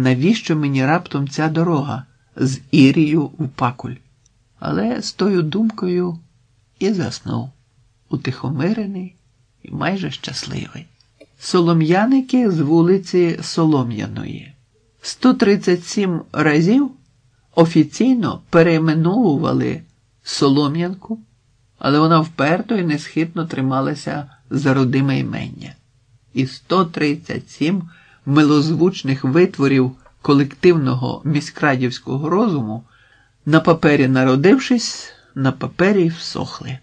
навіщо мені раптом ця дорога з Ірію в Пакуль? Але з тою думкою і заснув, утихомирений і майже щасливий. Солом'яники з вулиці Солом'яної. 137 разів офіційно перейменовували Солом'янку, але вона вперто і несхитно трималася за родиме імення. І 137 милозвучних витворів колективного міськрадівського розуму, на папері народившись, на папері всохли.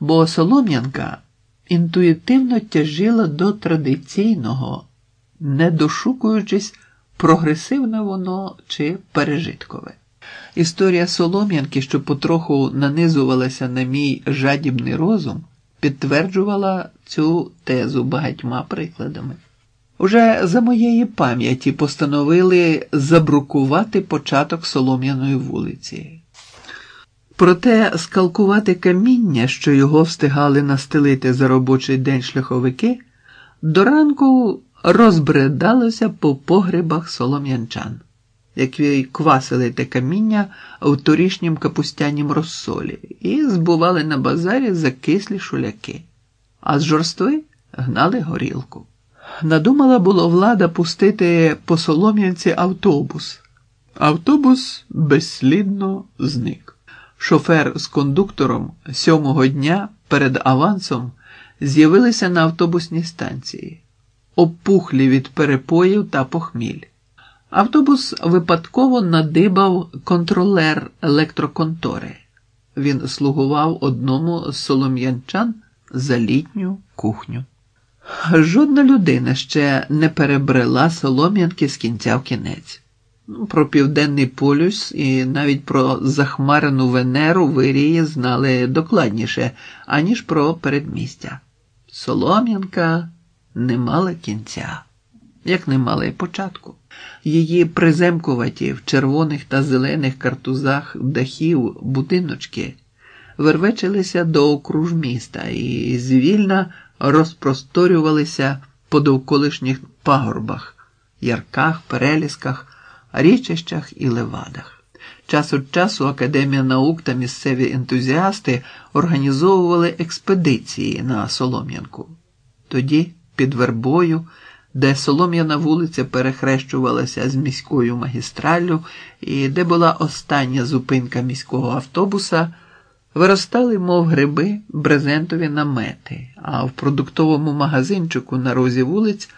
Бо Солом'янка інтуїтивно тяжіла до традиційного, не дошукуючись, прогресивне воно чи пережиткове. Історія Солом'янки, що потроху нанизувалася на мій жадібний розум, підтверджувала цю тезу багатьма прикладами. Уже за моєї пам'яті постановили забрукувати початок Солом'яної вулиці. Проте скалкувати каміння, що його встигали настелити за робочий день шляховики, до ранку розбредалося по погребах солом'янчан, які квасили те каміння в торішнім капустянім розсолі і збували на базарі закислі шуляки, а з жорстви гнали горілку. Надумала було влада пустити по Солом'янці автобус. Автобус безслідно зник. Шофер з кондуктором сьомого дня перед авансом з'явилися на автобусній станції, опухлі від перепоїв та похміль. Автобус випадково надибав контролер електроконтори. Він слугував одному з солом'янчан за літню кухню. Жодна людина ще не перебрела солом'янки з кінця в кінець. Ну, про південний полюс і навіть про захмарену Венеру вирії знали докладніше, аніж про передмістя. Солом'янка не мала кінця, як не мала й початку. Її приземкуваті в червоних та зелених картузах дахів будиночки вервечилися до окруж міста і звільна розпросторювалися по довколишніх пагорбах, ярках, перелісках, річищах і левадах. Час від часу Академія наук та місцеві ентузіасти організовували експедиції на Солом'янку. Тоді, під вербою, де Солом'яна вулиця перехрещувалася з міською магістраллю і де була остання зупинка міського автобуса. Виростали, мов гриби, брезентові намети, а в продуктовому магазинчику на розі вулиць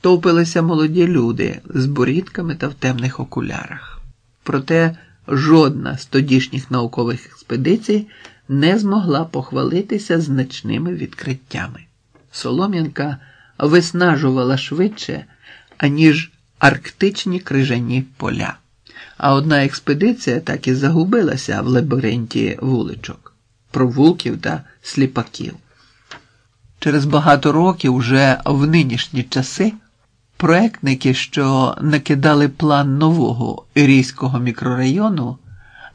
товпилися молоді люди з борідками та в темних окулярах. Проте жодна з тодішніх наукових експедицій не змогла похвалитися значними відкриттями. Солом'янка виснажувала швидше, аніж арктичні крижані поля а одна експедиція так і загубилася в лабіринті вуличок, провулків та сліпаків. Через багато років, уже в нинішні часи, проектники, що накидали план нового ірійського мікрорайону,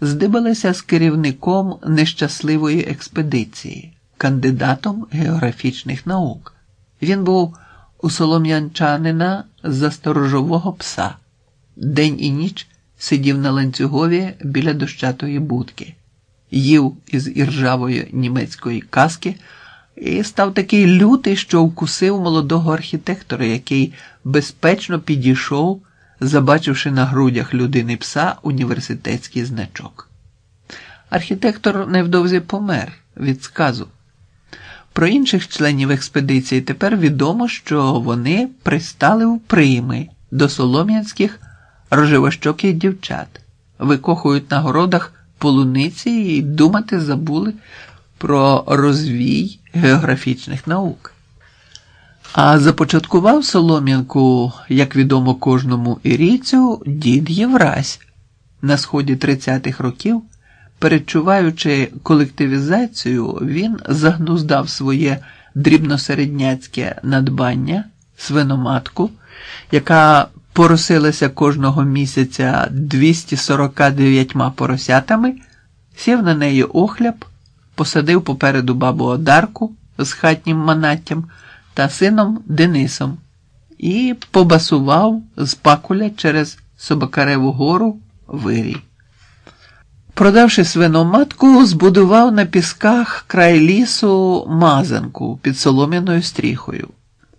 здибалися з керівником нещасливої експедиції, кандидатом географічних наук. Він був у солом'янчанина за сторожового пса, день і ніч сидів на ланцюгові біля дощатої будки, їв із іржавої німецької каски і став такий лютий, що вкусив молодого архітектора, який безпечно підійшов, забачивши на грудях людини пса університетський значок. Архітектор невдовзі помер від сказу. Про інших членів експедиції тепер відомо, що вони пристали в прийми до солом'янських рожевощоких дівчат, викохують на городах полуниці і думати забули про розвій географічних наук. А започаткував Солом'янку, як відомо кожному ірійцю, дід Євразь на сході 30-х років. Перечуваючи колективізацію, він загнуздав своє дрібносередняцьке надбання, свиноматку, яка поросилася кожного місяця 249 поросятами, сів на неї охляб, посадив попереду бабу Одарку з хатнім манаттям та сином Денисом і побасував з пакуля через Собакареву гору вирій. Продавши свиноматку, збудував на пісках край лісу мазанку під солом'яною стріхою.